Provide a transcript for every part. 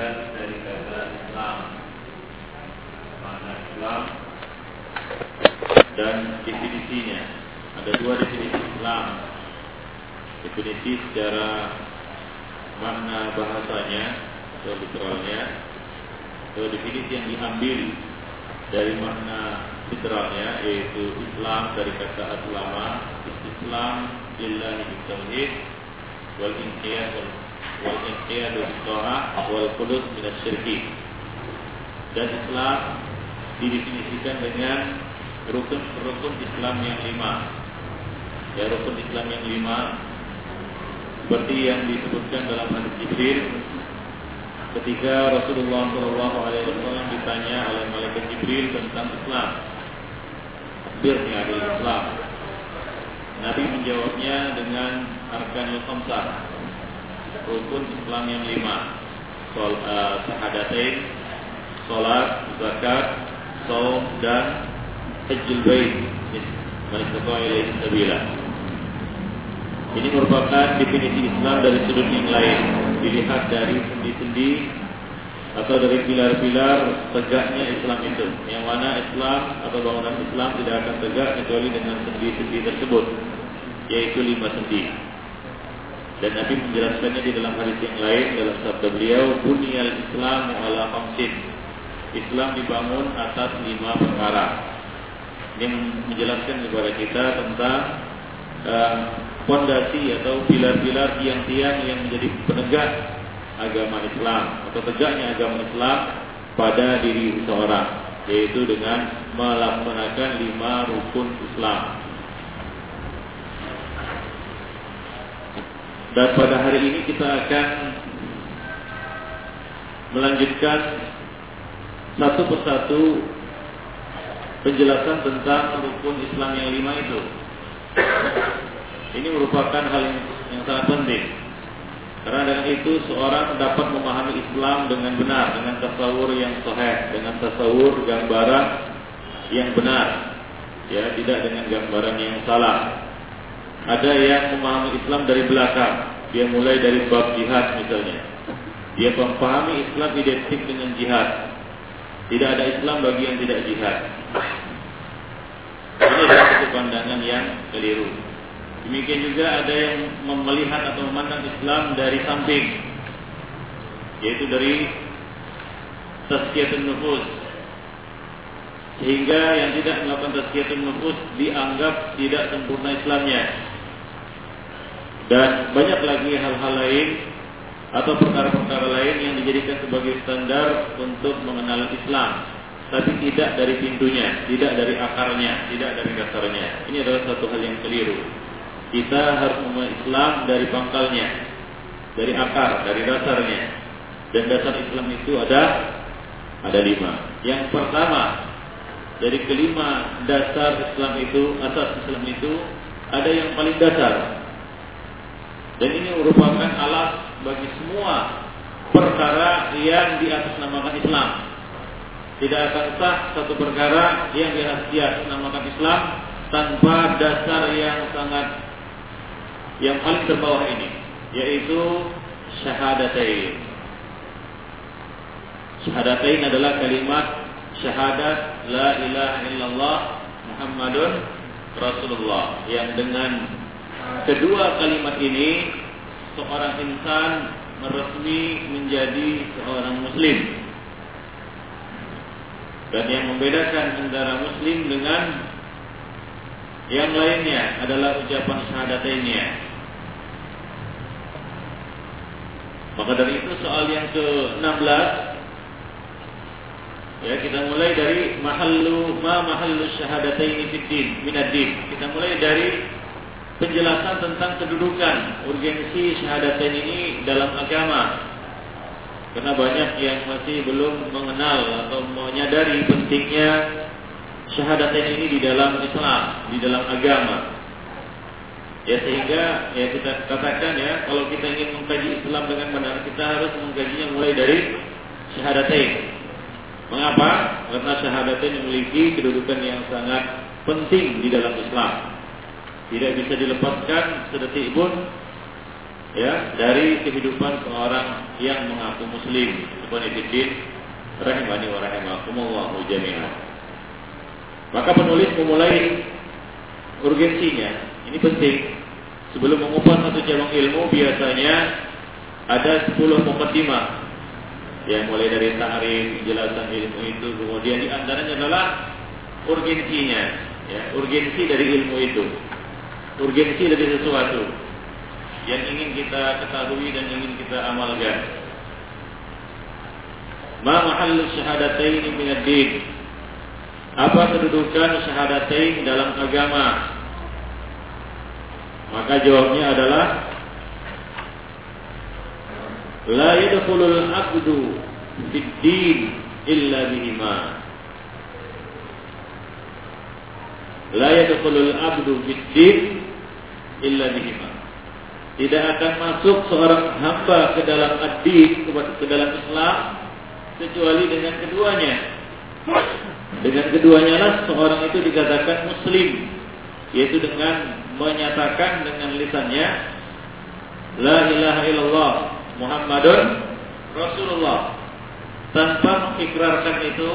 bagian dari kata Islam. Makna Islam dan definisinya. Ada dua definisi Islam. Definisi secara makna bahasanya atau literalnya atau definisi yang diambil dari makna literalnya yaitu Islam dari kata aslama Islam lillahi bitauhid wal inqiyad wal dan Islam didefinisikan dengan rukun-rukun Islam yang lima. Ya rukun Islam yang lima seperti yang disebutkan dalam hadis Jibril. Ketika Rasulullah Shallallahu Alaihi Wasallam ditanya oleh malaikat Jibril tentang Islam, birni ada Islam. Nabi menjawabnya dengan arkanul khamsah, rukun Islam yang lima, Sol, uh, sahadatain, salat, zakat, saum dan hajjul bait. Ini merupakan definisi Islam dari sudut yang lain. Dilihat dari sendi-sendi atau dari pilar-pilar tegaknya Islam itu. Yang mana Islam atau bangunan Islam tidak akan tegak kecuali dengan sendi-sendi tersebut, yaitu lima sendi. Dan Nabi menjelaskannya di dalam hadis yang lain dalam sabda beliau, "Bunyal Islam ala khamsin." Islam dibangun atas lima perkara. Ini menjelaskan kepada kita tentang uh, fondasi atau pilar-pilar tiang-tiang yang menjadi penegak agama Islam atau tegaknya agama Islam pada diri seseorang yaitu dengan melaksanakan lima rukun Islam. Dan pada hari ini kita akan melanjutkan satu persatu penjelasan tentang rukun Islam yang lima itu. Ini merupakan hal yang, yang sangat penting. Karena dengan itu seorang dapat memahami Islam dengan benar, dengan tasawur yang sahih, dengan tasawur gambaran yang benar. Ya, tidak dengan gambaran yang salah. Ada yang memahami Islam dari belakang. Dia mulai dari bab jihad misalnya. Dia memahami Islam identik dengan jihad. Tidak ada Islam bagi yang tidak jihad. Ini adalah satu pandangan yang keliru. Demikian juga ada yang melihat atau memandang Islam dari samping, yaitu dari tazkiyatun nufus. Sehingga yang tidak melakukan tazkiyatun nufus dianggap tidak sempurna Islamnya. Dan banyak lagi hal-hal lain atau perkara-perkara lain yang dijadikan sebagai standar untuk mengenal Islam tapi tidak dari pintunya, tidak dari akarnya, tidak dari dasarnya. Ini adalah satu hal yang keliru. Kita harus memulai Islam dari pangkalnya, dari akar, dari dasarnya. Dan dasar Islam itu ada ada lima. Yang pertama dari kelima dasar Islam itu, asas Islam itu ada yang paling dasar. Dan ini merupakan alat bagi semua perkara yang diatasnamakan Islam. Tidak akan sah satu perkara yang diatasnamakan Islam tanpa dasar yang sangat yang paling terbawah ini yaitu syahadatain. Syahadatain adalah kalimat syahadat la ilaha illallah Muhammadun Rasulullah yang dengan kedua kalimat ini seorang insan meresmi menjadi seorang muslim. Dan yang membedakan antara muslim dengan yang lainnya adalah ucapan syahadatainnya. Maka dari itu soal yang ke-16 ya kita mulai dari mahallu ma mahallu syahadataini fid din din. Kita mulai dari penjelasan tentang kedudukan urgensi syahadatain ini dalam agama. Karena banyak yang masih belum mengenal atau menyadari pentingnya syahadatain ini di dalam Islam, di dalam agama. Ya sehingga ya kita katakan ya kalau kita ingin mengkaji Islam dengan benar kita harus mengkajinya mulai dari syahadatain. Mengapa? Karena syahadatain memiliki kedudukan yang sangat penting di dalam Islam. Tidak bisa dilepaskan sedetik pun ya dari kehidupan seorang yang mengaku muslim. Ibn rahimani wa rahimakumullah jami'an. Maka penulis memulai urgensinya. Ini penting. Sebelum mengupas satu cabang ilmu biasanya ada 10 mukaddimah yang mulai dari ta'rif, penjelasan ilmu itu, kemudian di antaranya adalah urgensinya, ya, urgensi dari ilmu itu. Urgensi dari sesuatu yang ingin kita ketahui dan ingin kita amalkan. Ma mahallu syahadatain min ad-din? Apa kedudukan syahadatain dalam agama? Maka jawabnya adalah La yadkhulul abdu fid din illa bihima. La yadkhulul abdu fid din illa bihima. Tidak akan masuk seorang hamba ke dalam ad-din, ke dalam Islam kecuali dengan keduanya. Dengan keduanya lah seorang itu dikatakan muslim, yaitu dengan menyatakan dengan lisannya la ilaha illallah Muhammadun Rasulullah tanpa mengikrarkan itu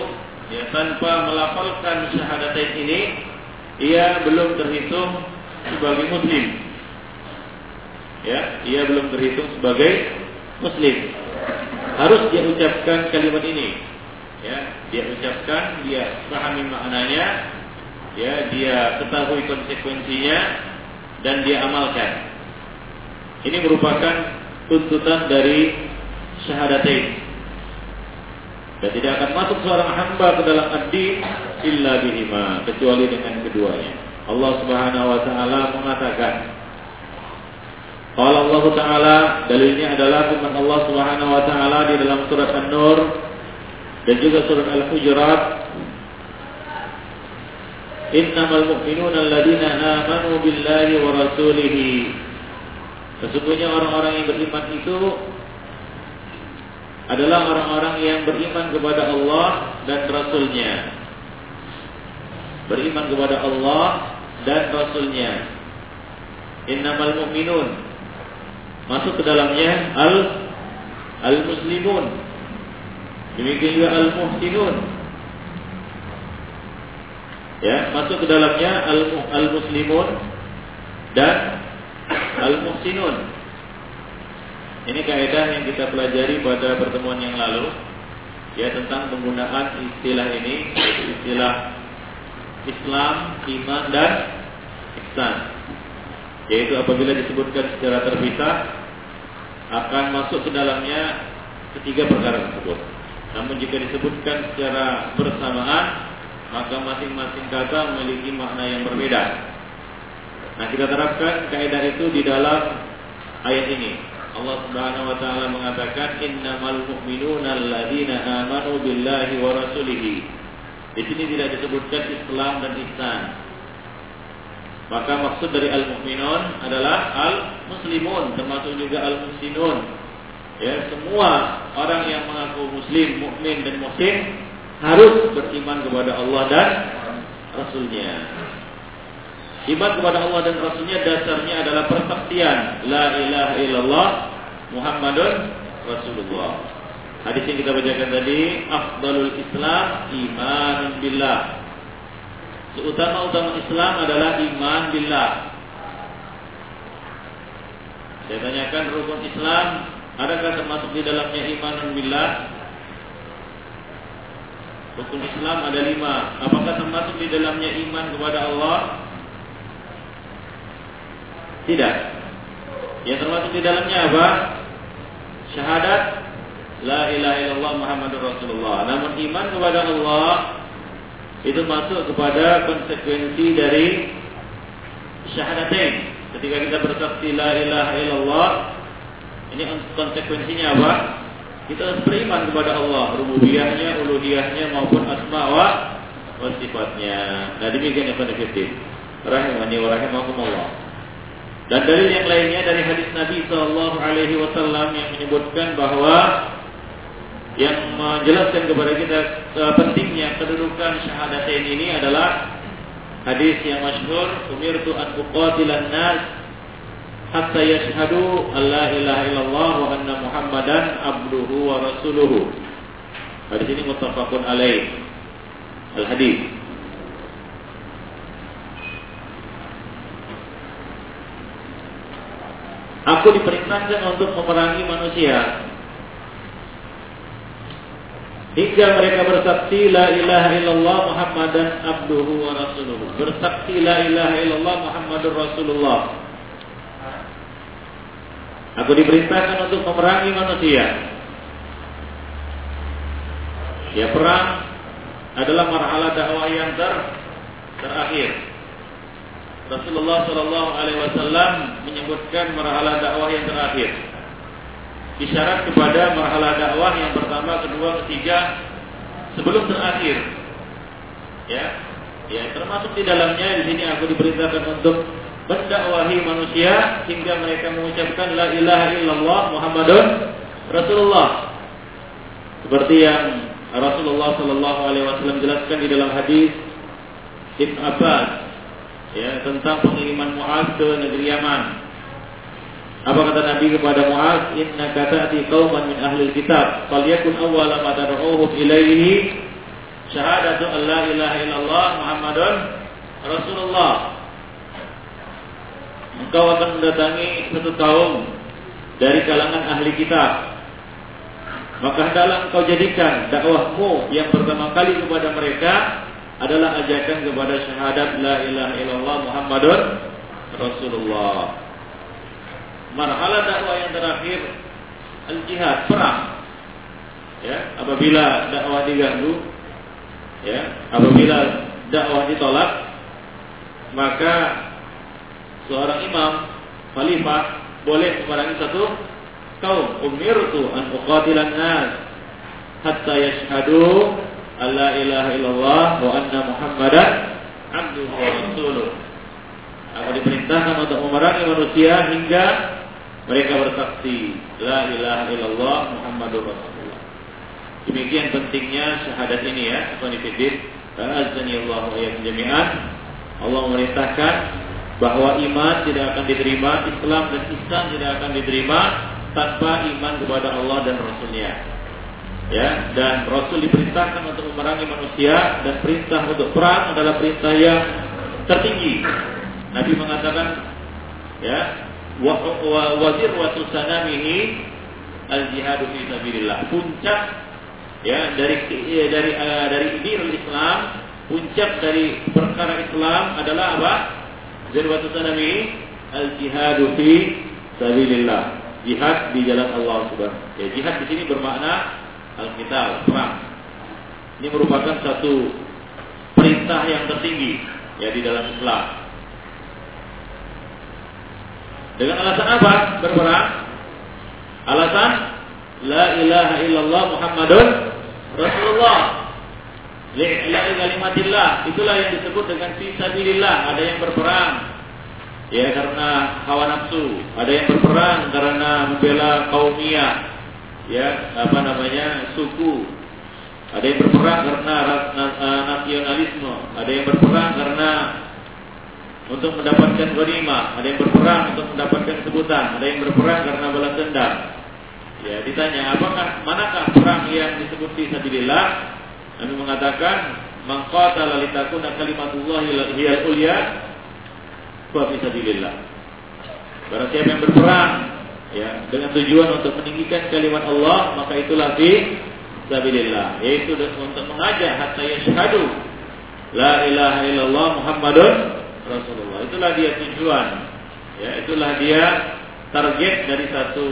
ya tanpa melafalkan syahadatain ini ia belum terhitung sebagai muslim ya ia belum terhitung sebagai muslim harus dia ucapkan kalimat ini ya dia ucapkan dia pahami maknanya ya dia ketahui konsekuensinya dan dia amalkan ini merupakan tuntutan dari syahadatain. Dan tidak akan masuk seorang hamba ke dalam ad-din illa bihima kecuali dengan keduanya. Allah Subhanahu wa taala mengatakan Qala Allah taala dalilnya adalah firman Allah Subhanahu wa taala di dalam surat An-Nur dan juga surat Al-Hujurat Innamal mu'minuna alladziina aamanu billahi wa rasulihi Sesungguhnya orang-orang yang beriman itu adalah orang-orang yang beriman kepada Allah dan Rasulnya. Beriman kepada Allah dan Rasulnya. Innamal mu'minun. Masuk ke dalamnya al al muslimun. Demikian juga al muhsinun. Ya, masuk ke dalamnya al al muslimun dan Al-Muhsinun. Ini kaidah yang kita pelajari pada pertemuan yang lalu ya tentang penggunaan istilah ini istilah Islam, iman dan ihsan. Yaitu apabila disebutkan secara terpisah akan masuk ke dalamnya ketiga perkara tersebut. Namun jika disebutkan secara bersamaan maka masing-masing kata memiliki makna yang berbeda. Nah kita terapkan kaidah itu di dalam ayat ini. Allah Subhanahu wa taala mengatakan innamal mu'minuna alladzina amanu billahi wa rasulihi. Di sini tidak disebutkan Islam dan ihsan. Maka maksud dari al-mu'minun adalah al-muslimun termasuk juga al-muslimun. Ya, semua orang yang mengaku muslim, mukmin dan muhsin harus beriman kepada Allah dan Rasulnya. Iman kepada Allah dan Rasulnya dasarnya adalah persaksian La ilaha illallah Muhammadun Rasulullah Hadis yang kita bacakan tadi Afdalul Islam Iman billah. Seutama-utama Islam adalah iman billah. Saya tanyakan rukun Islam Adakah termasuk di dalamnya iman billah? Rukun Islam ada lima. Apakah termasuk di dalamnya iman kepada Allah? Tidak. Yang termasuk di dalamnya apa? Syahadat La ilaha illallah Muhammadur Rasulullah. Namun iman kepada Allah itu masuk kepada konsekuensi dari syahadatain. Ketika kita bersaksi la ilaha illallah, ini konsekuensinya apa? Kita harus beriman kepada Allah, rububiyahnya, uluhiyahnya maupun asma wa, sifatnya. Nah demikian yang penting. Rahimani wa rahimakumullah. Dan dalil yang lainnya dari hadis Nabi Shallallahu Alaihi Wasallam yang menyebutkan bahwa yang menjelaskan kepada kita uh, pentingnya kedudukan syahadatain ini adalah hadis yang masyhur umirtu an uqatilan nas hatta yashhadu an la ilaha illallah wa anna Muhammadan abduhu wa rasuluhu. Hadis ini muttafaqun alaih. Al hadis. Aku diperintahkan untuk memerangi manusia hingga mereka bersaksi la ilaha illallah Muhammadan abduhu wa rasuluhu. Bersaksi la ilaha illallah Muhammadur Rasulullah. Aku diperintahkan untuk memerangi manusia. Ya perang adalah marhalah dakwah yang ter terakhir. Rasulullah Shallallahu Alaihi Wasallam menyebutkan marhalah dakwah yang terakhir. Isyarat kepada marhalah dakwah yang pertama, kedua, ketiga sebelum terakhir. Ya, ya termasuk di dalamnya di sini aku diperintahkan untuk mendakwahi manusia hingga mereka mengucapkan la ilaha illallah Muhammadun Rasulullah. Seperti yang Rasulullah Shallallahu Alaihi Wasallam jelaskan di dalam hadis Ibn Abbas ya tentang pengiriman Muaz ke negeri Yaman. Apa kata Nabi kepada Muaz? Inna kata'ati qauman min ahli kitab, falyakun awwala ma tad'uhum ilaihi syahadatu an la ilaha illallah Muhammadun Rasulullah. Engkau akan mendatangi satu kaum dari kalangan ahli kitab. Maka hendaklah engkau jadikan dakwahmu yang pertama kali kepada mereka adalah ajakan kepada syahadat la ilaha illallah Muhammadur Rasulullah. Marhalah dakwah yang terakhir al-jihad, perang. Ya, apabila dakwah diganggu, ya, apabila dakwah ditolak, maka seorang imam, khalifah boleh memerangi satu kaum. Umirtu an uqatilan nas hatta yashhadu alla ilaha illallah wa anna muhammadan abduhu wa rasuluh. Aku diperintahkan untuk memerangi manusia hingga mereka bersaksi la ilaha illallah muhammadur rasulullah. Demikian pentingnya syahadat ini ya, Ikhwanifidin. Azani Allah jami'an. Allah memerintahkan bahwa iman tidak akan diterima, Islam dan Islam tidak akan diterima tanpa iman kepada Allah dan Rasulnya ya dan Rasul diperintahkan untuk memerangi manusia dan perintah untuk perang adalah perintah yang tertinggi. Nabi mengatakan ya wazir wa sanamihi al jihadu fi sabilillah. Puncak ya dari ya, dari uh, dari dinul Islam, puncak dari perkara Islam adalah apa? Zirwatu sanamihi al jihadu fi sabilillah. Jihad di jalan Allah Subhanahu. Ya, jihad di sini bermakna Alkitab perang. Ini merupakan satu perintah yang tertinggi ya di dalam Islam. Dengan alasan apa berperang? Alasan la ilaha illallah Muhammadun Rasulullah. Li'ila'i kalimatillah. Itulah yang disebut dengan fisabilillah. Ada yang berperang ya karena hawa nafsu, ada yang berperang karena membela kaumnya, ya apa namanya suku ada yang berperang karena eh, nasionalisme ada yang berperang karena untuk mendapatkan ghanimah ada yang berperang untuk mendapatkan sebutan ada yang berperang karena balas dendam. Ya ditanya apakah manakah perang yang disebut fi sabilillah? Nabi mengatakan man qatala litakuna kalimatullah hiyal fa fi sabilillah. Barang siapa yang berperang ya dengan tujuan untuk meninggikan kalimat Allah maka itulah fi sabilillah. Yaitu untuk mengajak hatta yashhadu la ilaha illallah Muhammadun Rasulullah. Itulah dia tujuan. Ya itulah dia target dari satu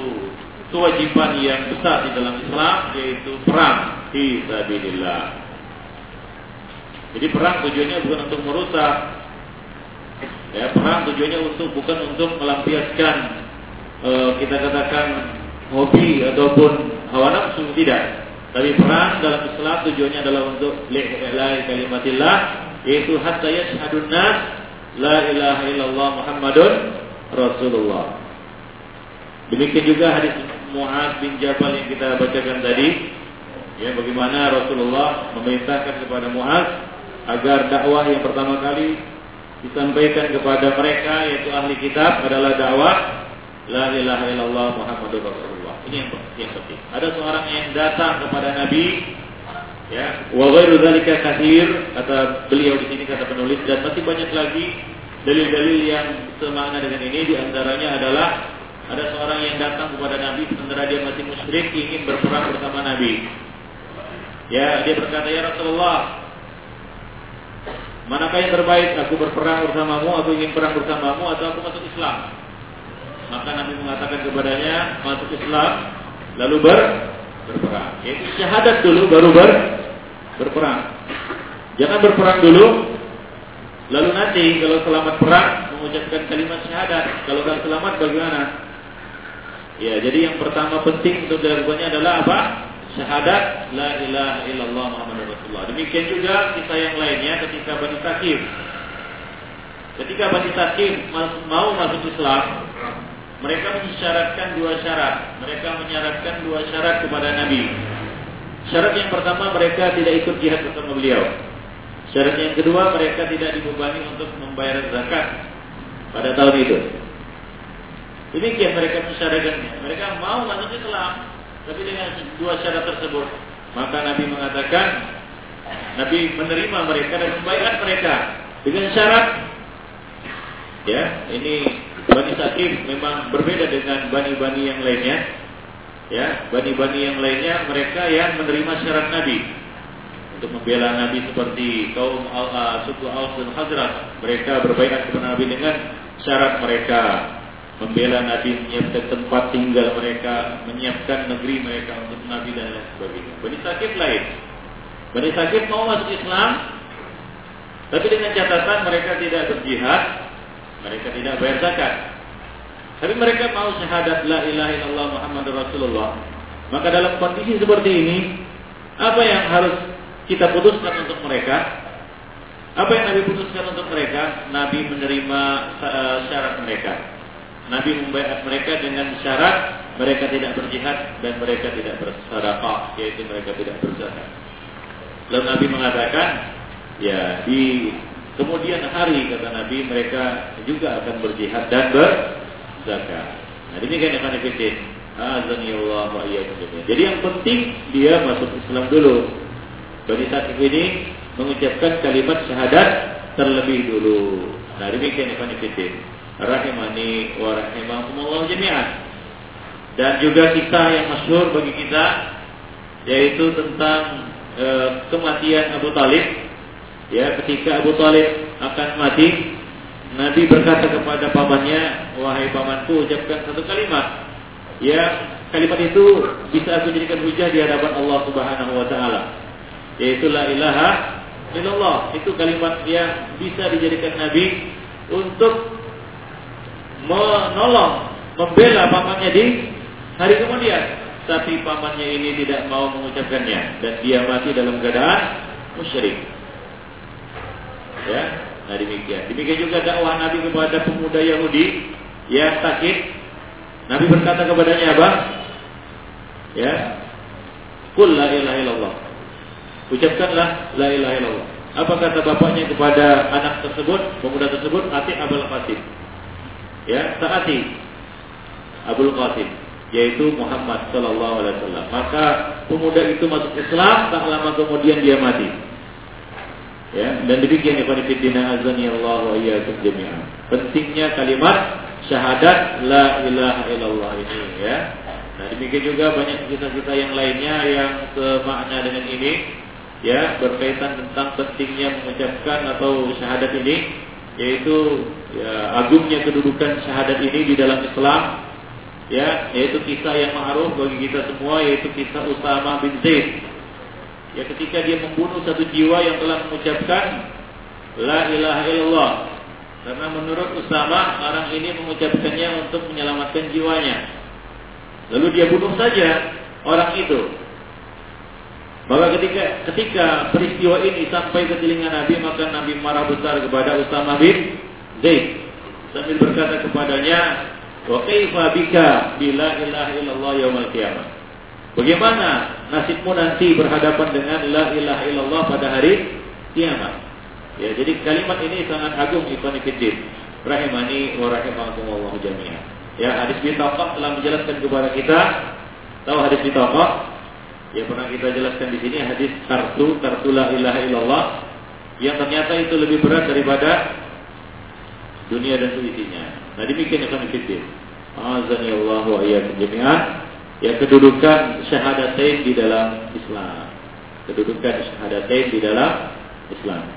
kewajiban yang besar di dalam Islam yaitu perang fi sabilillah. Jadi perang tujuannya bukan untuk merusak. Ya perang tujuannya untuk bukan untuk melampiaskan Eh, kita katakan hobi ataupun hawa nafsu tidak. Tapi perang dalam Islam tujuannya adalah untuk la kalimatillah yaitu hatta yashhadun nas la ilaha illallah Muhammadun Rasulullah. Demikian juga hadis Muaz bin Jabal yang kita bacakan tadi ya bagaimana Rasulullah memerintahkan kepada Muaz agar dakwah yang pertama kali disampaikan kepada mereka yaitu ahli kitab adalah dakwah La ilaha illallah Muhammadur Rasulullah. Ini yang, yang penting. Ada seorang yang datang kepada Nabi ya wa ghairu dzalika katsir kata beliau di sini kata penulis dan masih banyak lagi dalil-dalil yang semakna dengan ini di antaranya adalah ada seorang yang datang kepada Nabi sementara dia masih musyrik ingin berperang bersama Nabi. Ya, dia berkata, "Ya Rasulullah, manakah yang terbaik? Aku berperang bersamamu, aku ingin perang bersamamu atau aku masuk Islam?" Maka Nabi mengatakan kepadanya, "Masuk Islam, lalu ber berperang." Yaitu syahadat dulu baru ber berperang. Jangan berperang dulu, lalu nanti kalau selamat perang mengucapkan kalimat syahadat. Kalau tidak selamat bagaimana? Ya, jadi yang pertama penting untuk dilakukannya adalah apa? Syahadat la ilaha illallah Muhammadur Rasulullah. Demikian juga kisah yang lainnya ketika Bani Sakim. Ketika Bani Sakim mau masuk Islam, mereka mensyaratkan dua syarat. Mereka menyaratkan dua syarat kepada Nabi. Syarat yang pertama mereka tidak ikut jihad bersama beliau. Syarat yang kedua mereka tidak dibebani untuk membayar zakat pada tahun itu. Demikian mereka mensyaratkannya. Mereka mau masuk Islam, tapi dengan dua syarat tersebut. Maka Nabi mengatakan, Nabi menerima mereka dan membayar mereka dengan syarat. Ya, ini Bani Sakif memang berbeda dengan bani-bani yang lainnya. Ya, bani-bani yang lainnya mereka yang menerima syarat Nabi untuk membela Nabi seperti kaum uh, suku Aus dan Hazrat. Mereka berbaikat kepada Nabi dengan syarat mereka membela Nabi, menyiapkan tempat tinggal mereka, menyiapkan negeri mereka untuk Nabi dan lain sebagainya. Bani Sakif lain. Bani Sakif mau masuk Islam, tapi dengan catatan mereka tidak berjihad, mereka tidak bayar zakat. Tapi mereka mau syahadat la ilaha illallah Muhammadur Rasulullah. Maka dalam kondisi seperti ini, apa yang harus kita putuskan untuk mereka? Apa yang Nabi putuskan untuk mereka? Nabi menerima uh, syarat mereka. Nabi membayar mereka dengan syarat mereka tidak berjihad dan mereka tidak bersedekah, yaitu mereka tidak berzakat. Lalu Nabi mengatakan, ya di kemudian hari kata Nabi mereka juga akan berjihad dan berzakat. Nah ini kan yang fikir. Azani Allah wa Jadi yang penting dia masuk Islam dulu. Bani Sakif ini mengucapkan kalimat syahadat terlebih dulu. Nah demikian yang fikir rahimani wa rahimakumullah jami'an. Dan juga kisah yang masyhur bagi kita yaitu tentang e, kematian Abu Talib. Ya, ketika Abu Talib akan mati, Nabi berkata kepada pamannya, "Wahai pamanku, ucapkan satu kalimat." Ya, kalimat itu bisa aku jadikan hujah di hadapan Allah Subhanahu wa taala. Yaitu la ilaha illallah. Itu kalimat yang bisa dijadikan Nabi untuk menolong, membela pamannya di hari kemudian. Tapi pamannya ini tidak mau mengucapkannya dan dia mati dalam keadaan musyrik. Ya, nah demikian. Demikian juga dakwah Nabi kepada pemuda Yahudi yang sakit. Nabi berkata kepadanya apa? Ya, Kul la ilaha illallah. Ucapkanlah la ilaha illallah. Apa kata bapaknya kepada anak tersebut, pemuda tersebut? Ati abal qasim ya taati Abdul Qasim yaitu Muhammad Sallallahu Alaihi Wasallam. Maka pemuda itu masuk Islam, tak lama kemudian dia mati. Ya, dan demikian ya Fidina azani Allah wa iyyakum jami'an. Pentingnya kalimat syahadat la ilaha illallah ini ya. Nah, demikian juga banyak kisah-kisah yang lainnya yang semakna dengan ini ya berkaitan tentang pentingnya mengucapkan atau syahadat ini yaitu ya, agungnya kedudukan syahadat ini di dalam Islam ya yaitu kisah yang ma'ruf bagi kita semua yaitu kisah Usama bin Zaid ya ketika dia membunuh satu jiwa yang telah mengucapkan la ilaha illallah. Karena menurut Usama orang ini mengucapkannya untuk menyelamatkan jiwanya. Lalu dia bunuh saja orang itu. Maka ketika ketika peristiwa ini sampai ke telinga Nabi, maka Nabi marah besar kepada Usama bin Zaid. Sambil berkata kepadanya, "Wa kaifa bika bila ilaha illallah qiyamah?" Bagaimana nasibmu nanti berhadapan dengan la ilaha illallah pada hari kiamat? Ya, jadi kalimat ini sangat agung ikhwan fillah. Rahimani wa rahimakumullah jami'an. Ya, hadis bitaqah telah menjelaskan kepada kita tahu hadis bitaqah? Ya pernah kita jelaskan di sini hadis kartu kartu la ilaha illallah yang ternyata itu lebih berat daripada dunia dan seisinya. Nah demikian kami fikir. Allah wa iyyakum jami'an. Ya kedudukan syahadatain di dalam Islam. Kedudukan syahadatain di dalam Islam.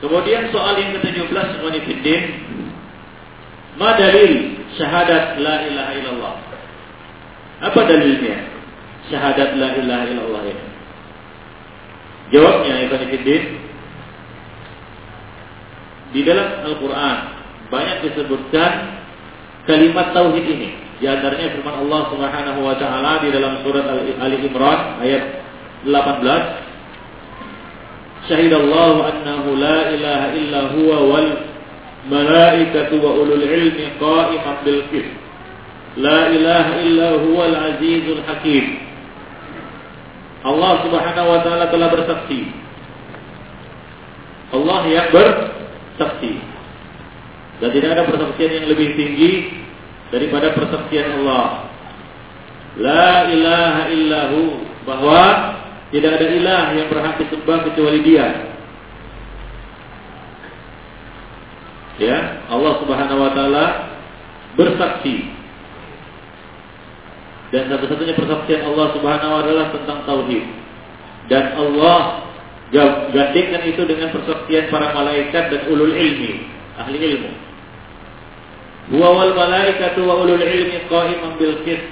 Kemudian soal yang ke-17 Ikhwanifiddin Ma dalil syahadat la ilaha illallah? Apa dalilnya? Syahadat la ilaha illallah ini. Jawabnya Ikhwanifiddin Di dalam Al-Quran Banyak disebutkan Kalimat Tauhid ini Di antaranya firman Allah subhanahu wa ta'ala Di dalam surat Ali Imran Ayat 18 syahidallahu annahu la ilaha illa huwa wal malaikatu wa ulul ilmi qa'iman bil qist. La ilaha illa huwa al azizul hakim. Allah Subhanahu wa taala telah bersaksi. Allah yang bersaksi dan tidak ada persaksian yang lebih tinggi daripada persaksian Allah la ilaha illahu bahwa tidak ada ilah yang berhak disembah kecuali Dia. Ya, Allah Subhanahu wa taala bersaksi. Dan satu-satunya persaksian Allah Subhanahu wa taala tentang tauhid. Dan Allah gantikan itu dengan persaksian para malaikat dan ulul ilmi, ahli ilmu. Huwa wal malaikatu wa ulul ilmi qa'iman bil qist.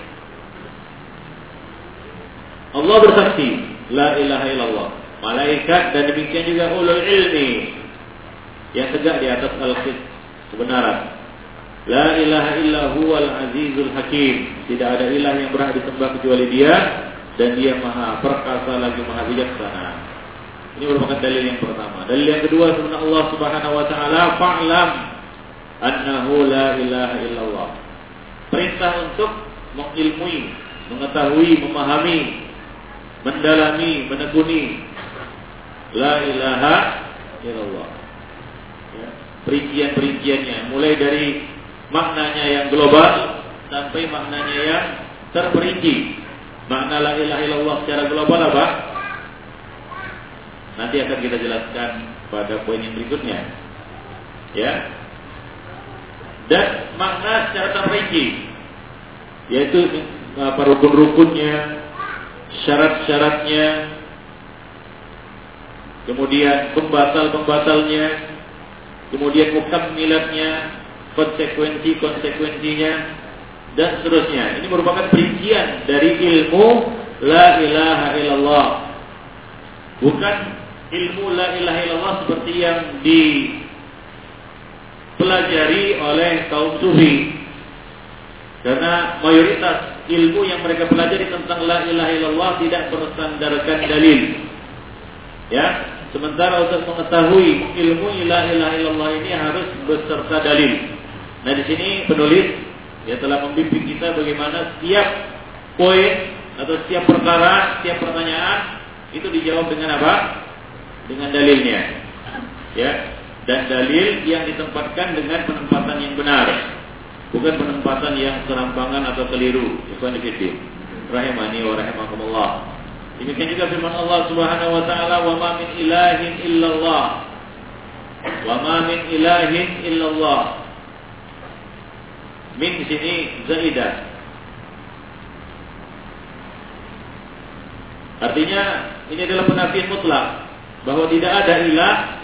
Allah bersaksi La ilaha illallah. Malaikat dan demikian juga ulul ilmi yang tegak di atas al-qis kebenaran. La ilaha illa huwal azizul hakim. Tidak ada ilah yang berhak disembah kecuali dia dan dia maha perkasa lagi maha bijaksana. Ini merupakan dalil yang pertama. Dalil yang kedua firman Allah Subhanahu wa taala, "Fa'lam annahu la ilaha illallah." Perintah untuk mengilmui, mengetahui, memahami mendalami, menekuni la ilaha illallah. Ya, perincian-perinciannya mulai dari maknanya yang global sampai maknanya yang terperinci. Makna la ilaha illallah secara global apa? Nanti akan kita jelaskan pada poin yang berikutnya. Ya. Dan makna secara terperinci yaitu apa rukun-rukunnya, syarat-syaratnya, kemudian pembatal-pembatalnya, kemudian milatnya, konsekuensi-konsekuensinya, dan seterusnya. Ini merupakan perincian dari ilmu La ilaha illallah. Bukan ilmu La ilaha illallah seperti yang dipelajari oleh kaum sufi. Karena mayoritas ilmu yang mereka pelajari tentang la ilaha illallah tidak bersandarkan dalil. Ya, sementara untuk mengetahui ilmu la ilaha illallah ini harus beserta dalil. Nah, di sini penulis ya telah membimbing kita bagaimana setiap poin atau setiap perkara, setiap pertanyaan itu dijawab dengan apa? Dengan dalilnya. Ya, dan dalil yang ditempatkan dengan penempatan yang benar bukan penempatan yang serampangan atau keliru. Ikhwan fillah. Rahimani wa rahimakumullah. Demikian juga firman Allah Subhanahu wa taala, "Wa ma min ilahin illallah." Wa ma min ilahin illallah. Min sini zaidah. Artinya ini adalah penafian mutlak bahwa tidak ada ilah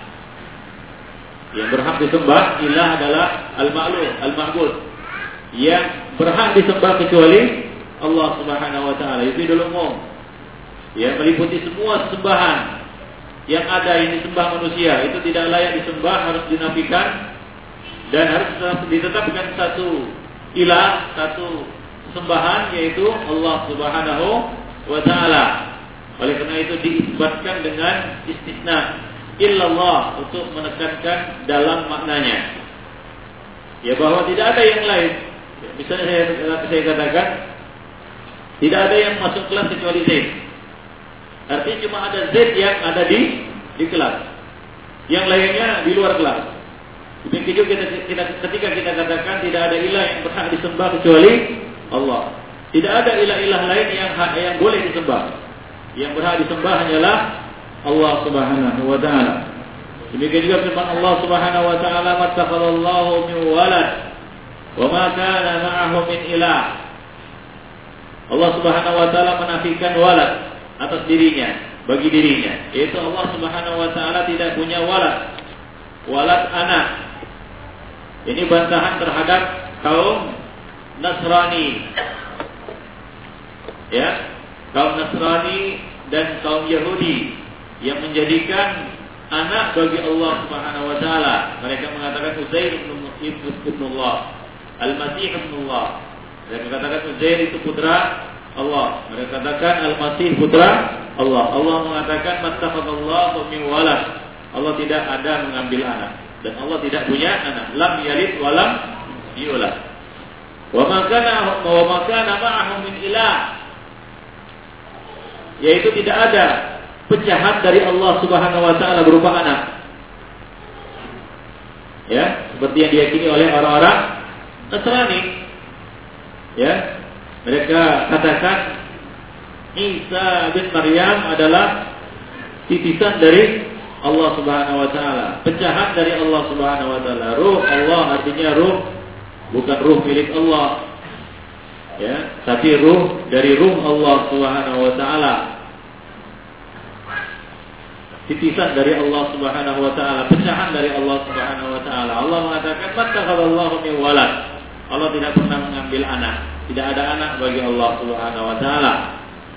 yang berhak disembah. Ilah adalah al-ma'lum, al-ma'bud yang berhak disembah kecuali Allah Subhanahu wa taala. Itu dulu umum. Ya, meliputi semua sembahan yang ada yang disembah manusia itu tidak layak disembah, harus dinafikan dan harus ditetapkan satu ilah, satu sembahan yaitu Allah Subhanahu wa taala. Oleh karena itu diisbatkan dengan istisna illallah untuk menekankan dalam maknanya. Ya bahwa tidak ada yang lain Misalnya saya, saya katakan tidak ada yang masuk kelas kecuali Z. Artinya cuma ada Z yang ada di di kelas. Yang lainnya di luar kelas. Demikian juga kita, kita, ketika kita katakan tidak ada ilah yang berhak disembah kecuali Allah. Tidak ada ilah-ilah lain yang yang boleh disembah. Yang berhak disembah hanyalah Allah Subhanahu wa taala. Demikian juga firman Allah Subhanahu wa taala, "Mattakhadallahu min walad wa ma kana ma'ahu min ilah." Allah Subhanahu wa taala menafikan walad atas dirinya, bagi dirinya, yaitu Allah Subhanahu wa taala tidak punya walad. Walad anak. Ini bantahan terhadap kaum Nasrani. Ya, kaum Nasrani dan kaum Yahudi yang menjadikan anak bagi Allah Subhanahu wa taala. Mereka mengatakan Uzair ibn Allah, Al-Masih ibn Allah. Mereka mengatakan Uzair itu putra Allah. Mereka katakan Al-Masih putra Allah. Allah mengatakan mattakhadallahu min walad. Allah tidak ada mengambil anak dan Allah tidak punya anak. Lam yalid wa lam yulad. Wa ma kana wa ma kana ma'ahu min ilah. Yaitu tidak ada pecahan dari Allah Subhanahu wa taala berupa anak. Ya, seperti yang diyakini oleh orang-orang Nasrani. Ya, mereka katakan Isa bin Maryam adalah titisan dari Allah Subhanahu wa taala, pecahan dari Allah Subhanahu wa taala. Ruh Allah artinya ruh bukan ruh milik Allah. Ya, tapi ruh dari ruh Allah Subhanahu wa taala titisan dari Allah Subhanahu wa taala, pecahan dari Allah Subhanahu wa taala. Allah mengatakan, "Mattakhadallahu min walad." Allah tidak pernah mengambil anak. Tidak ada anak bagi Allah Subhanahu wa taala.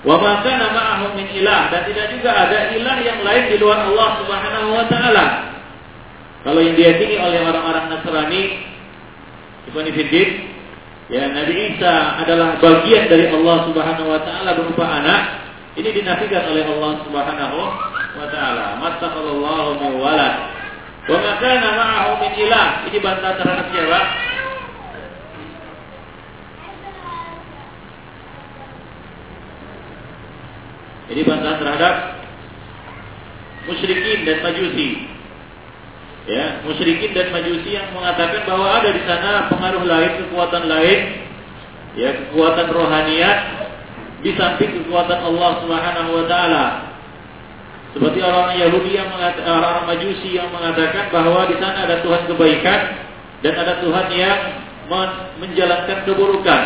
Wa ma kana ma'ahu min ilah dan tidak juga ada ilah yang lain di luar Allah Subhanahu wa taala. Kalau yang diyakini oleh orang-orang Nasrani, Ibn Fiddin, ya Nabi Isa adalah bagian dari Allah Subhanahu wa taala berupa anak, ini dinafikan oleh Allah Subhanahu wa taala. Mattakhadallahu min walad. Wa ma kana ma'ahu min ilah. Ini bantahan terhadap siapa? Ini bantahan terhadap musyrikin dan majusi. Ya, musyrikin dan majusi yang mengatakan bahwa ada di sana pengaruh lain, kekuatan lain, ya, kekuatan rohaniat di samping kekuatan Allah Subhanahu wa taala. Seperti orang Yahudi yang mengatakan, orang Majusi yang mengatakan bahwa di sana ada Tuhan kebaikan dan ada Tuhan yang menjalankan keburukan.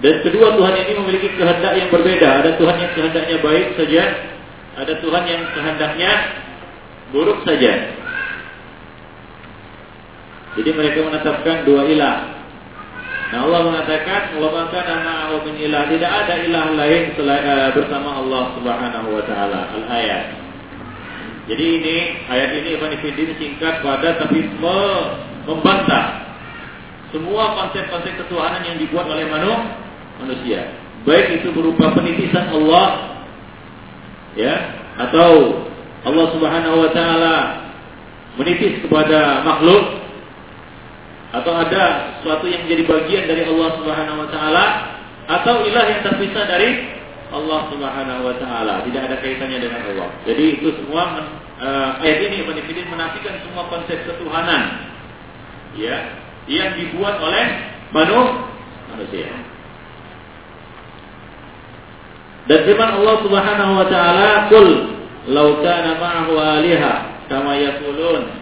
Dan kedua Tuhan ini memiliki kehendak yang berbeda. Ada Tuhan yang kehendaknya baik saja, ada Tuhan yang kehendaknya buruk saja. Jadi mereka menetapkan dua ilah. Nah Allah mengatakan kana ma'ahu min ilah tidak ada ilah lain selain uh, bersama Allah Subhanahu wa taala. Al-ayat. Jadi ini ayat ini Ibn Fiddin singkat pada tapi membantah semua konsep-konsep ketuhanan yang dibuat oleh manusia. Baik itu berupa penitisan Allah ya atau Allah Subhanahu wa taala menitis kepada makhluk atau ada sesuatu yang menjadi bagian dari Allah Subhanahu wa taala atau ilah yang terpisah dari Allah Subhanahu wa taala, tidak ada kaitannya dengan Allah. Jadi itu semua uh, ayat ini menifidin menafikan semua konsep ketuhanan ya yang dibuat oleh manusia. Dan firman Allah Subhanahu wa taala, "Qul law kana ma'ahu aliha kama yaqulun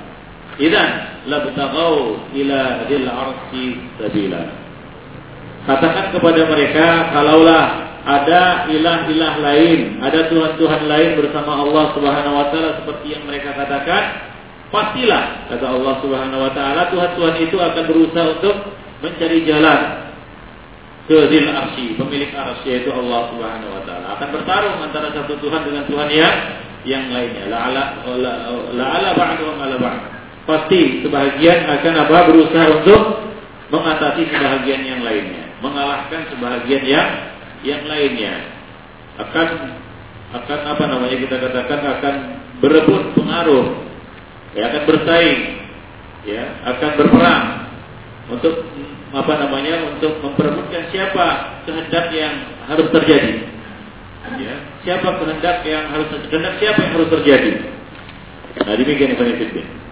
idan labtagau ila dil arsi sabila. Katakan kepada mereka kalaulah ada ilah-ilah lain, ada tuhan-tuhan lain bersama Allah Subhanahu wa taala seperti yang mereka katakan, pastilah kata Allah Subhanahu wa taala tuhan-tuhan itu akan berusaha untuk mencari jalan ke Dil Arsy, pemilik arsy yaitu Allah Subhanahu wa taala. Akan bertarung antara satu Tuhan dengan Tuhan yang yang lainnya. La'ala la'ala ba'du wa ba'd pasti sebahagian akan apa berusaha untuk mengatasi sebahagian yang lainnya, mengalahkan sebahagian yang yang lainnya. Akan akan apa namanya kita katakan akan berebut pengaruh, ya akan bersaing, ya akan berperang untuk apa namanya untuk memperebutkan siapa kehendak yang harus terjadi. Ya, siapa kehendak yang harus kehendak siapa yang harus terjadi. Nah demikian Ibn Fiddin.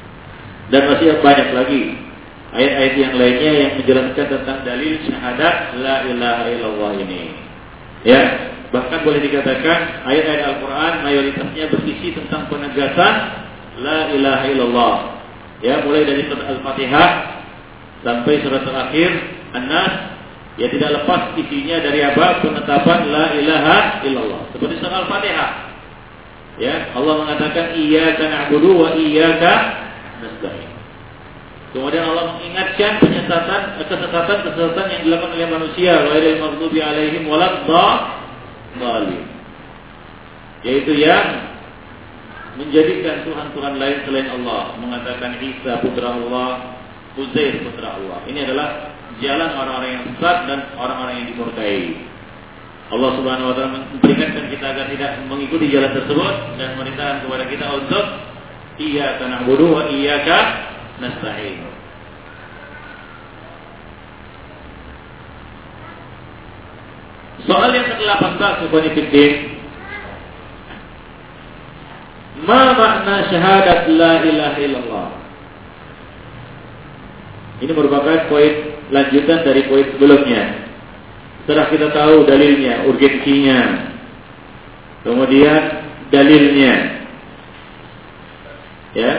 Dan masih banyak lagi ayat-ayat yang lainnya yang menjelaskan tentang dalil syahadat la ilaha illallah ini. Ya, bahkan boleh dikatakan ayat-ayat Al-Qur'an mayoritasnya berisi tentang penegasan la ilaha illallah. Ya, mulai dari surat Al-Fatihah sampai surat terakhir An-Nas ya tidak lepas isinya dari apa? penetapan la ilaha illallah. Seperti surat Al-Fatihah. Ya, Allah mengatakan iyyaka na'budu wa iyyaka nasta'in. Kemudian Allah mengingatkan penyesatan, kesesatan, kesesatan yang dilakukan oleh manusia, ghairil maghdubi alaihim waladhdallin. Yaitu yang menjadikan Tuhan-Tuhan lain selain Allah, mengatakan Isa putra Allah, Uzair putra Allah. Ini adalah jalan orang-orang yang sesat dan orang-orang yang dimurkai. Allah Subhanahu wa taala memperingatkan kita agar tidak mengikuti jalan tersebut dan memerintahkan kepada kita untuk iya na'budu wa iyyaka nasta'in. Soal yang ke-18 Ikhwani Fiddin Ma makna syahadat la ilaha illallah? Ini merupakan poin lanjutan dari poin sebelumnya. Setelah kita tahu dalilnya, urgensinya. Kemudian dalilnya Ya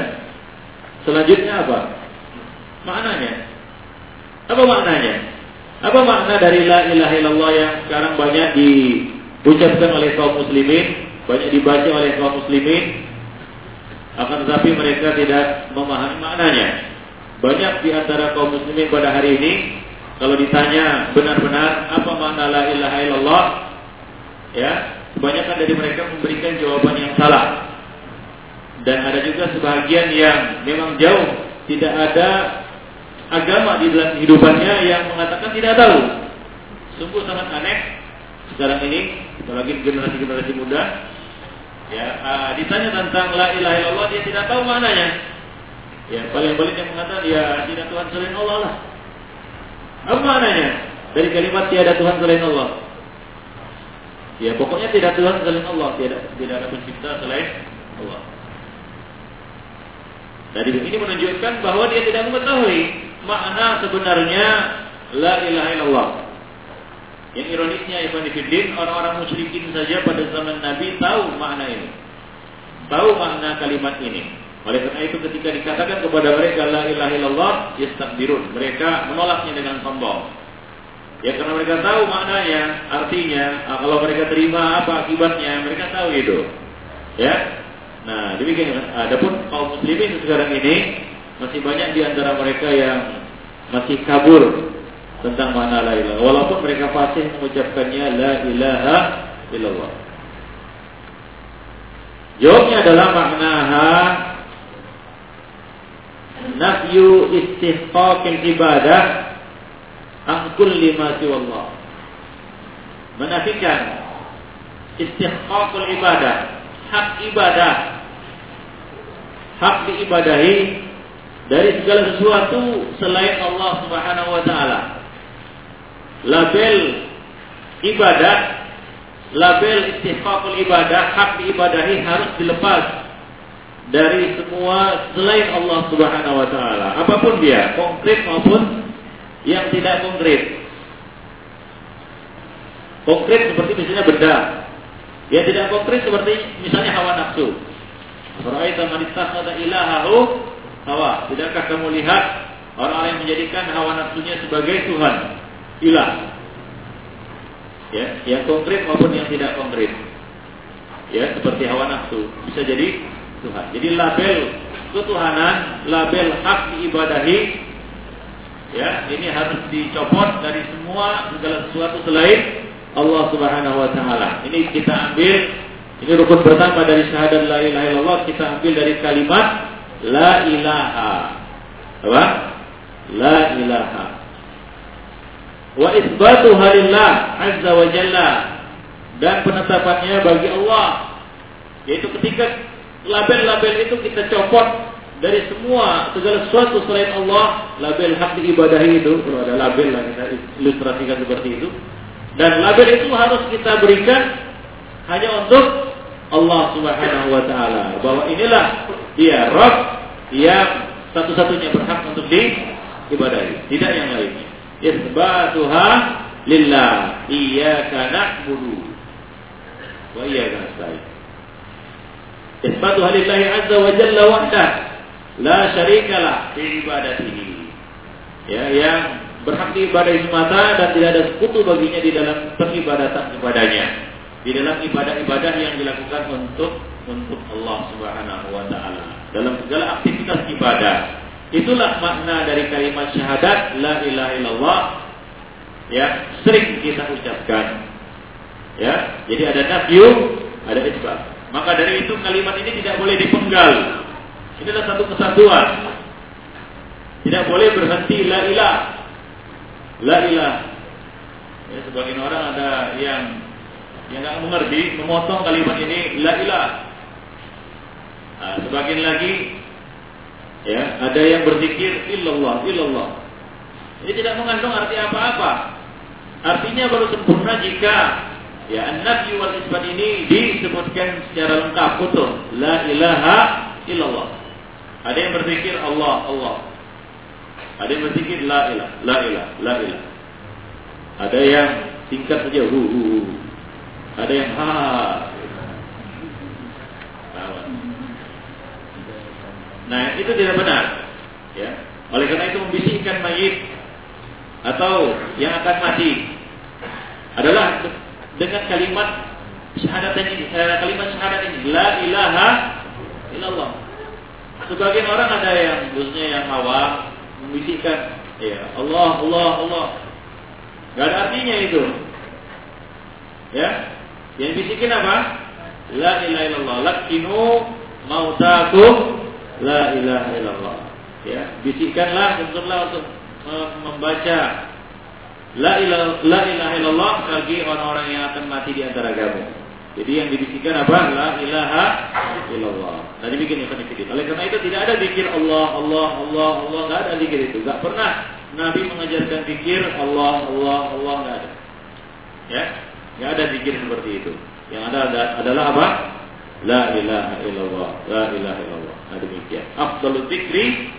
Selanjutnya apa? Maknanya. Apa maknanya? Apa makna dari la ilaha illallah yang sekarang banyak diucapkan oleh kaum muslimin, banyak dibaca oleh kaum muslimin, akan tetapi mereka tidak memahami maknanya. Banyak di antara kaum muslimin pada hari ini kalau ditanya benar-benar apa makna la ilaha illallah, ya, kebanyakan dari mereka memberikan jawaban yang salah. Dan ada juga sebagian yang memang jauh tidak ada agama di dalam kehidupannya yang mengatakan tidak tahu. Sungguh sangat aneh sekarang ini, apalagi generasi-generasi muda. Ya, uh, ditanya tentang la ilaha illallah dia tidak tahu maknanya. Ya, paling-paling yang mengatakan ya tidak Tuhan selain Allah lah. Apa maknanya? Dari kalimat tiada Tuhan selain Allah. Ya, pokoknya tidak Tuhan selain Allah, tidak tidak ada pencipta selain Allah. Dari ini menunjukkan bahwa dia tidak mengetahui makna sebenarnya la ilaha illallah. Yang ironisnya Ibn Fiddin, orang-orang musyrikin saja pada zaman Nabi tahu makna ini. Tahu makna kalimat ini. Oleh karena itu ketika dikatakan kepada mereka la ilaha illallah, yastakbirun. Mereka menolaknya dengan sombong. Ya karena mereka tahu maknanya, artinya ah, kalau mereka terima apa akibatnya, mereka tahu itu. Ya, Nah, demikian adapun kaum muslimin sekarang ini masih banyak di antara mereka yang masih kabur tentang makna la ilaha walaupun mereka fasih mengucapkannya la ilaha illallah. Jawabnya adalah maknaha nafyu istihqaqil ibadah an kulli ma siwallah. Menafikan istihqaqul ibadah, hak ibadah hak diibadahi dari segala sesuatu selain Allah Subhanahu wa taala. Label ibadah, label istihqaqul ibadah, hak diibadahi harus dilepas dari semua selain Allah Subhanahu wa taala. Apa pun dia, konkret maupun yang tidak konkret. Konkret seperti misalnya benda. Yang tidak konkret seperti misalnya hawa nafsu. Ra'aita man ittakhadha ilahahu hawa. Tidakkah kamu lihat orang yang menjadikan hawa nafsunya sebagai Tuhan, ilah? Ya, yang konkret maupun yang tidak konkret. Ya, seperti hawa nafsu bisa jadi Tuhan. Jadi label ketuhanan, label hak diibadahi ya, ini harus dicopot dari semua segala sesuatu selain Allah Subhanahu wa taala. Ini kita ambil ini rukun pertama dari syahadat la ilaha illallah kita ambil dari kalimat la ilaha. Apa? La ilaha. Wa isbatu halillah azza wa jalla dan penetapannya bagi Allah yaitu ketika label-label itu kita copot dari semua segala sesuatu selain Allah label hak diibadahi itu kalau ada label lah kita ilustrasikan seperti itu dan label itu harus kita berikan hanya untuk Allah Subhanahu wa taala bahwa inilah dia Rabb yang satu-satunya berhak untuk diibadahi, tidak yang lainnya. Isbatuha lillah, iyyaka na'budu wa iyyaka nasta'in. Isbatuha lillahi azza wa jalla wahdah, la syarikalah fi ibadatihi. Ya, yang berhak diibadahi semata dan tidak ada sekutu baginya di dalam peribadatan kepadanya. Di dalam ibadah-ibadah yang dilakukan untuk untuk Allah Subhanahu wa taala. Dalam segala aktivitas ibadah. Itulah makna dari kalimat syahadat la ilaha illallah ya sering kita ucapkan. Ya jadi ada nafyu ada isbat. Maka dari itu kalimat ini tidak boleh dipenggal. Ini adalah satu kesatuan. Tidak boleh berhenti la ilah. La ilah. Ya sebagian orang ada yang yang nggak mengerti memotong kalimat ini la ilah nah, sebagian lagi Ya, ada yang berzikir illallah, illallah. Ini tidak mengandung arti apa-apa. Artinya baru sempurna jika ya an-nafi wal isbat ini disebutkan secara lengkap utuh. La ilaha illallah. Ada yang berzikir Allah, Allah. Ada yang berzikir la ilah, la ilah, la ilah. Ada yang singkat saja hu hu hu. Ada yang ha. Nah, itu tidak benar. Ya. Oleh karena itu membisikkan mayit atau yang akan mati adalah dengan kalimat syahadat ini, eh, kalimat syahadat ini la ilaha illallah. Sebagian orang ada yang khususnya yang awam membisikkan ya Allah Allah Allah. Gak ada artinya itu. Ya. Yang bisikin apa? La ilaha illallah. Lakinu mautakum La ilaha illallah. Ya, bisikkanlah untuklah untuk membaca La ilaha, la ilaha illallah bagi orang-orang yang akan mati di antara kamu. Jadi yang dibisikkan apa? La ilaha illallah. Nah dibikin yang sedikit. Oleh karena itu tidak ada zikir Allah, Allah, Allah, Allah. Tidak ada zikir itu. Tidak pernah Nabi mengajarkan zikir Allah, Allah, Allah. Tidak ada. Ya, tidak ada zikir seperti itu. Yang ada adalah apa? La ilaha illallah, la ilaha illallah. Nah demikian. Afdalul dzikri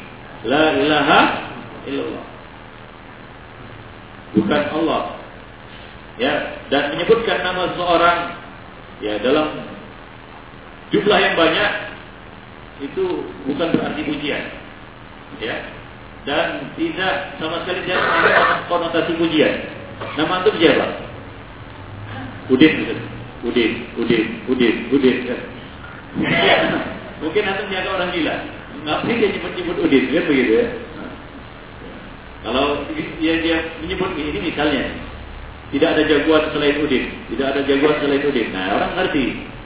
la ilaha illallah. Bukan Allah. Ya, dan menyebutkan nama seorang ya dalam jumlah yang banyak itu bukan berarti pujian. Ya. Dan tidak sama sekali tidak ada konotasi pujian. Nama itu siapa? Udin, Udin, Udin, Udin, Udin. Ya. Mungkin antum jaga orang gila. Ngapain dia nyebut-nyebut Udin, kan begitu ya? Kalau dia, dia menyebut ini misalnya, tidak ada jagoan selain Udin, tidak ada jagoan selain Udin. Nah orang ngerti,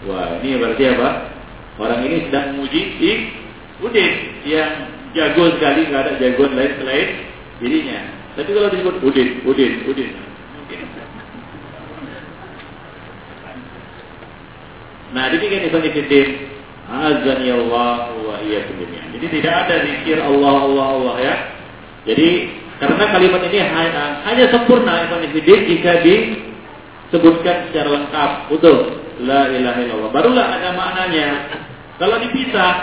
wah ini berarti apa? Orang ini sedang memuji di Udin yang jago sekali, nggak ada jagoan lain selain dirinya. Tapi kalau disebut Udin, Udin, Udin, mungkin. Nah, demikian Ibn Fiddin Azani Allah wa jami'an. Jadi tidak ada zikir Allah Allah Allah ya. Jadi karena kalimat ini hanya sempurna Ibn jika disebutkan secara lengkap utuh la ilaha illallah. Barulah ada maknanya. Kalau dipisah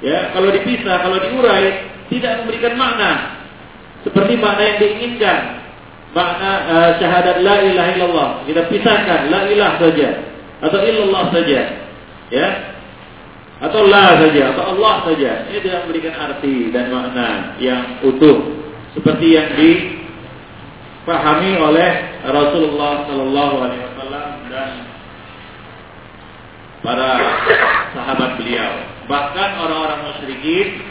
ya, kalau dipisah, kalau diurai tidak memberikan makna seperti makna yang diinginkan. Makna uh, syahadat la ilaha illallah kita pisahkan la ilah saja atau illallah saja. Ya. Atau la saja. Atau Allah saja. Ini tidak memberikan arti dan makna yang utuh. Seperti yang dipahami oleh Rasulullah Shallallahu Alaihi Wasallam dan para sahabat beliau. Bahkan orang-orang musyrikin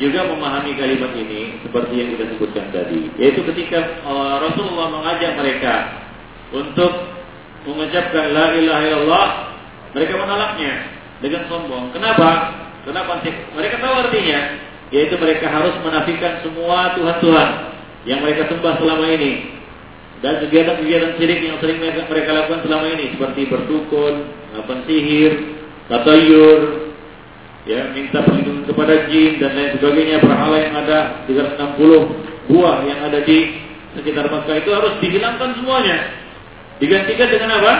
juga memahami kalimat ini seperti yang kita sebutkan tadi. Yaitu ketika uh, Rasulullah mengajak mereka untuk mengucapkan la ilaha illallah mereka menolaknya dengan sombong. Kenapa? Kenapa? Mereka tahu artinya, yaitu mereka harus menafikan semua Tuhan-Tuhan yang mereka sembah selama ini dan kegiatan-kegiatan syirik yang sering mereka, mereka lakukan selama ini seperti berdukun, melakukan sihir, tatayur, ya minta perlindungan kepada jin dan lain sebagainya berhala yang ada 360 buah yang ada di sekitar Makkah itu harus dihilangkan semuanya digantikan dengan apa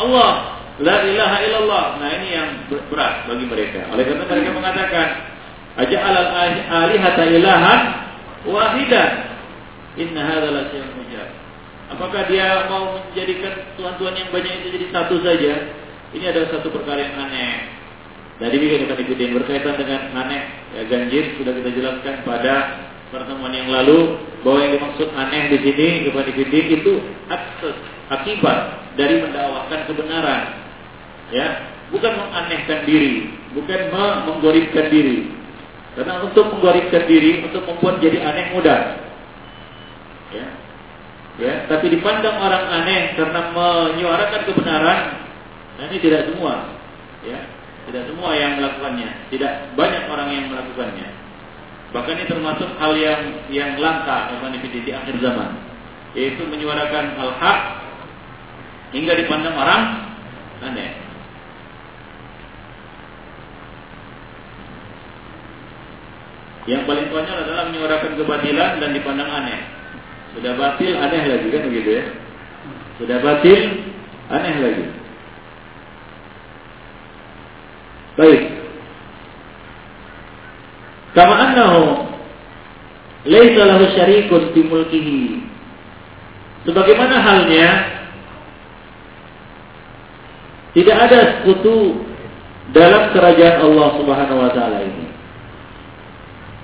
Allah La ilaha illallah. Nah ini yang berat bagi mereka. Oleh karena mereka mengatakan Aja'al al-alihata ilahan wahidan. Inna hadza la syai'un ujab. Apakah dia mau menjadikan tuhan-tuhan yang banyak itu jadi satu saja? Ini adalah satu perkara yang aneh. Dari bikin akan ikutin berkaitan dengan aneh ya, ganjil sudah kita jelaskan pada pertemuan yang lalu bahwa yang dimaksud aneh di sini kepada ikutin itu akses akibat dari mendakwakan kebenaran. Ya, bukan menganehkan diri, bukan menggoribkan diri. Karena untuk menggoribkan diri, untuk membuat jadi aneh mudah. Ya, ya, tapi dipandang orang aneh karena menyuarakan kebenaran, nah ini tidak semua. Ya, tidak semua yang melakukannya, tidak banyak orang yang melakukannya. Bahkan ini termasuk hal yang yang langka di akhir zaman, yaitu menyuarakan al-haq hingga dipandang orang aneh. Yang paling konyol adalah menyuarakan kebatilan dan dipandang aneh. Sudah batil, aneh lagi kan begitu ya? Sudah batil, aneh lagi. Baik. Kama annahu laisa lahu syarikun fi mulkihi. Sebagaimana halnya tidak ada sekutu dalam kerajaan Allah Subhanahu wa taala ini.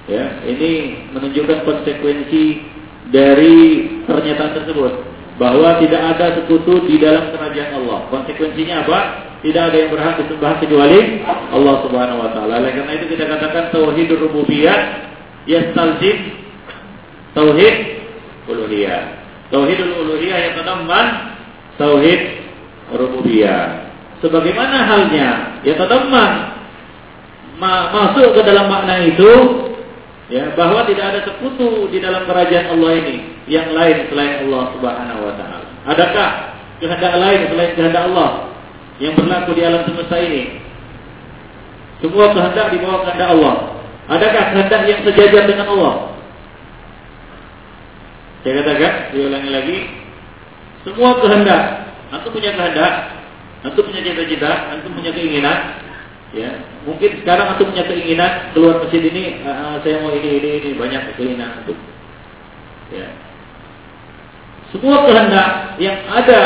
Ya, ini menunjukkan konsekuensi dari pernyataan tersebut bahwa tidak ada sekutu di dalam kerajaan Allah. Konsekuensinya apa? Tidak ada yang berhak disembah kecuali Allah Subhanahu wa taala. Oleh karena itu kita katakan tauhidur rububiyah yastalzim tauhid uluhiyah. Tauhidul uluhiyah yang tadamman tauhid rububiyah. Sebagaimana halnya ya tadamman ma masuk ke dalam makna itu ya bahwa tidak ada sekutu di dalam kerajaan Allah ini yang lain selain Allah Subhanahu wa taala. Adakah kehendak lain selain kehendak Allah? yang berlaku di alam semesta ini. Semua kehendak di bawah kehendak Allah. Adakah kehendak yang sejajar dengan Allah? Saya katakan, diulangi lagi. Semua kehendak. Antum punya kehendak. Antum punya cita-cita. Antum punya keinginan. Ya, mungkin sekarang antum punya keinginan keluar masjid ini, uh, saya mau ini ini ini banyak keinginan antum. Ya. Semua kehendak yang ada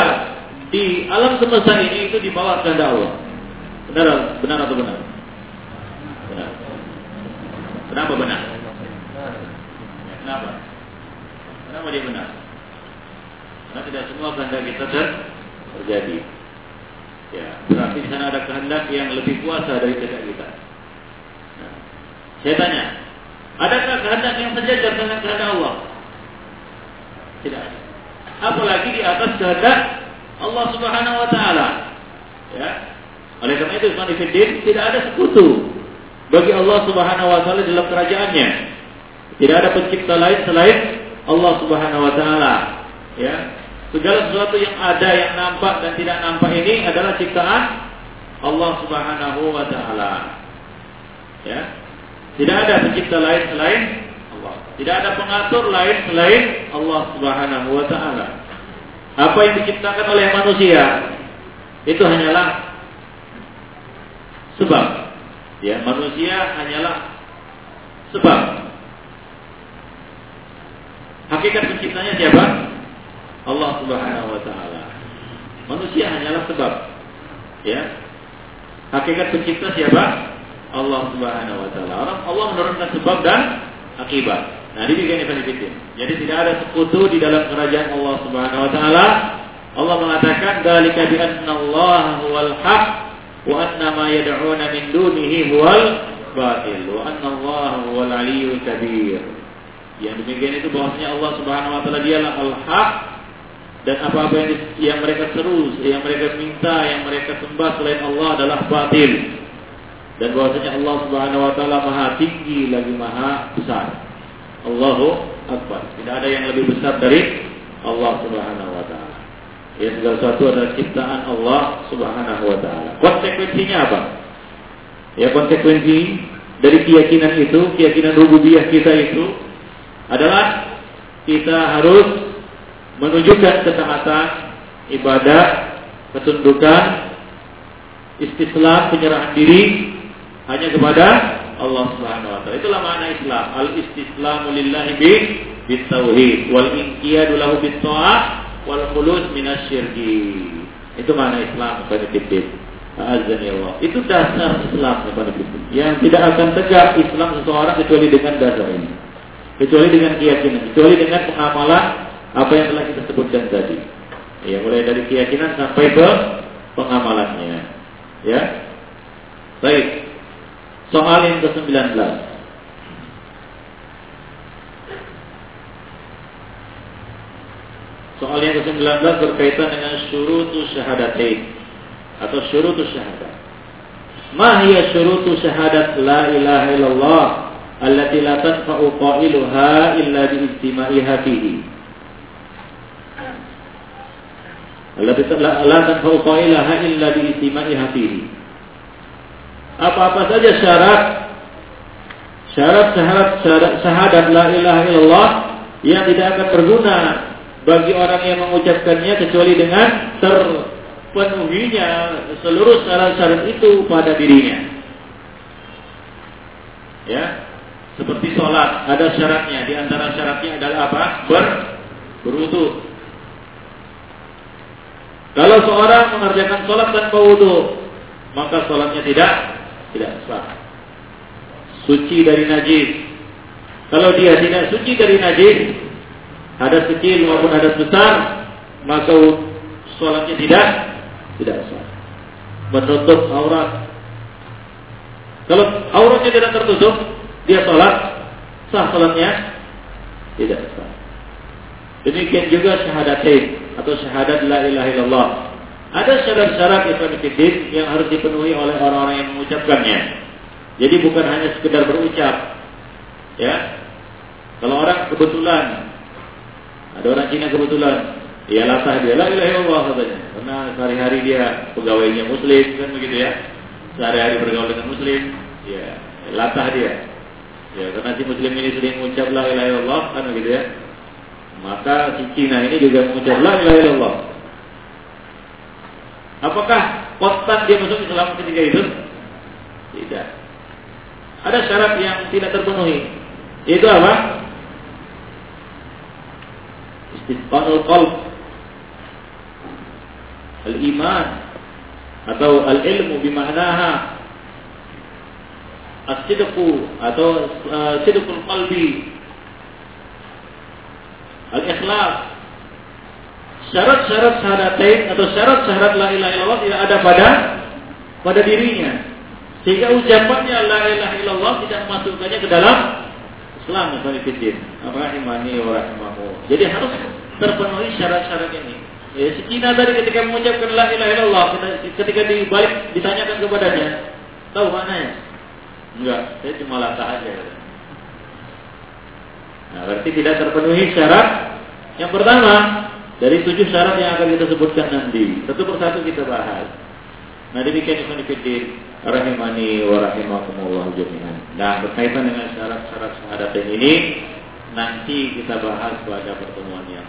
di alam semesta ini itu di bawah kehendak Allah. Benar, benar atau benar? Benar. Kenapa benar? Kenapa? Kenapa dia benar? Karena tidak semua kehendak kita ter terjadi. Ya, berarti di sana ada kehendak yang lebih kuasa dari kehendak kita. Nah, saya tanya, adakah kehendak yang sejajar dengan kehendak Allah? Tidak ada. Apalagi di atas kehendak Allah Subhanahu wa taala. Ya. Oleh karena itu Fiddin tidak ada sekutu bagi Allah Subhanahu wa taala dalam kerajaannya. Tidak ada pencipta lain selain Allah Subhanahu wa taala. Ya. Segala sesuatu yang ada yang nampak dan tidak nampak ini adalah ciptaan Allah Subhanahu wa taala. Ya. Tidak ada pencipta lain selain Allah. Tidak ada pengatur lain selain Allah Subhanahu wa taala. Apa yang diciptakan oleh manusia itu hanyalah sebab. Ya, manusia hanyalah sebab. Hakikat penciptanya siapa? Allah Subhanahu wa taala. Manusia hanyalah sebab. Ya. Hakikat pencipta siapa? Allah Subhanahu wa taala. Allah menurunkan sebab dan akibat. Nah, demikian Ibn Fiddin. Jadi tidak ada sekutu di dalam kerajaan Allah Subhanahu wa taala. Allah mengatakan dzalika bi anna Allah huwal haq wa anna ma yad'una min dunihi huwal batil wa anna Allah huwal aliyyul kabir. Yang demikian itu bahwasanya Allah Subhanahu wa taala dialah al-haq dan apa-apa yang, yang mereka seru, yang mereka minta, yang mereka sembah selain Allah adalah batil. Dan bahwasanya Allah Subhanahu wa taala Maha tinggi lagi Maha besar. Allahu Akbar. Tidak ada yang lebih besar dari Allah Subhanahu wa taala. Ya segala sesuatu adalah ciptaan Allah Subhanahu wa taala. Konsekuensinya apa? Ya konsekuensi dari keyakinan itu, keyakinan rububiyah kita itu adalah kita harus menunjukkan ketaatan, ibadah, ketundukan, istislam, penyerahan diri hanya kepada Allah Subhanahu wa taala. Itulah makna Islam. Al-istislamu lillahi bi bitauhid wal inqiyadu lahu bit wal khulus minasyirki. Itu makna Islam Ibn Azan ya Allah. Itu dasar Islam Yang tidak akan tegak Islam seseorang kecuali dengan dasar ini. Kecuali dengan keyakinan, kecuali dengan pengamalan apa yang telah kita sebutkan tadi. Ya, mulai dari keyakinan sampai ke pengamalannya. Ya. Baik. Soal yang ke-19. Soal yang ke-19 berkaitan dengan syurutu syahadatain atau syurutu syahadat. Ma hiya syurutu syahadat la ilaha illallah allati la tanfa'u qailuha illa bi istima'iha fihi. Allati la tanfa'u qailaha illa bi istima'iha fihi apa-apa saja syarat syarat syarat syarat syahadat la ilaha illallah yang tidak akan berguna bagi orang yang mengucapkannya kecuali dengan terpenuhinya seluruh syarat-syarat itu pada dirinya. Ya, seperti sholat ada syaratnya. Di antara syaratnya adalah apa? Ber berwudu. Kalau seorang mengerjakan sholat tanpa wudu, maka sholatnya tidak tidak sah. Suci dari najis. Kalau dia tidak suci dari najis, hadas kecil maupun hadas besar, maka sholatnya tidak tidak sah. Menutup aurat. Kalau auratnya tidak tertutup, dia sholat, sah sholatnya tidak sah. Demikian juga syahadatain atau syahadat la ilaha illallah. Ada syarat-syarat Islam yang harus dipenuhi oleh orang-orang yang mengucapkannya. Jadi bukan hanya sekedar berucap. Ya. Kalau orang kebetulan ada orang Cina kebetulan ya latah dia la ilaha illallah katanya. Karena sehari-hari dia pegawainya muslim kan begitu ya. Sehari-hari bergaul dengan muslim, ya latah dia. Ya, karena si muslim ini sering mengucap la ilaha illallah kan begitu ya. Maka si Cina ini juga mengucap la ilaha illallah. Apakah konstan dia masuk Islam ketika itu? Tidak. Ada syarat yang tidak terpenuhi. Itu apa? Istisqanul qalb. Al-iman atau al-ilmu bima'naha as-sidqu atau uh, sidqul qalbi al-ikhlas syarat-syarat syahadatain atau syarat-syarat la ilaha illallah tidak ada pada pada dirinya. Sehingga ucapannya la ilaha illallah tidak masukkannya ke dalam Islam Fiddin. Apa imani wa rahimahu. Jadi harus terpenuhi syarat-syarat ini. Ya, si Cina tadi ketika mengucapkan la ilaha illallah, ketika dibalik ditanyakan kepadanya, tahu mana ya? Enggak, saya cuma latah aja. Nah, berarti tidak terpenuhi syarat yang pertama dari tujuh syarat yang akan kita sebutkan nanti, satu persatu kita bahas. Nah demikian Ibn Fiddin rahimani wa rahimakumullah jami'an. Nah berkaitan dengan syarat-syarat syahadat ini nanti kita bahas pada pertemuan yang